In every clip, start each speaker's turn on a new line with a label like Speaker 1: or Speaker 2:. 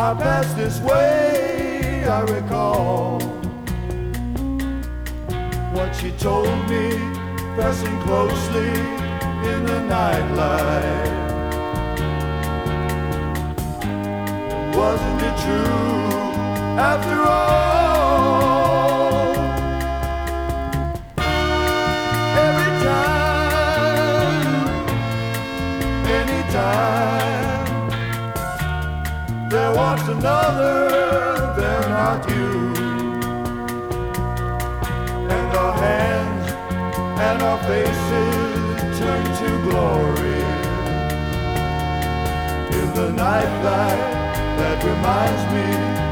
Speaker 1: I passed this way, I recall what she told me, pressing closely in the nightlight. Wasn't it true after all? Walks another, they're not you. And our hands and our faces turn to glory in the nightlight that reminds me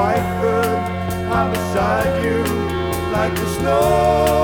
Speaker 1: white bird high beside you like the snow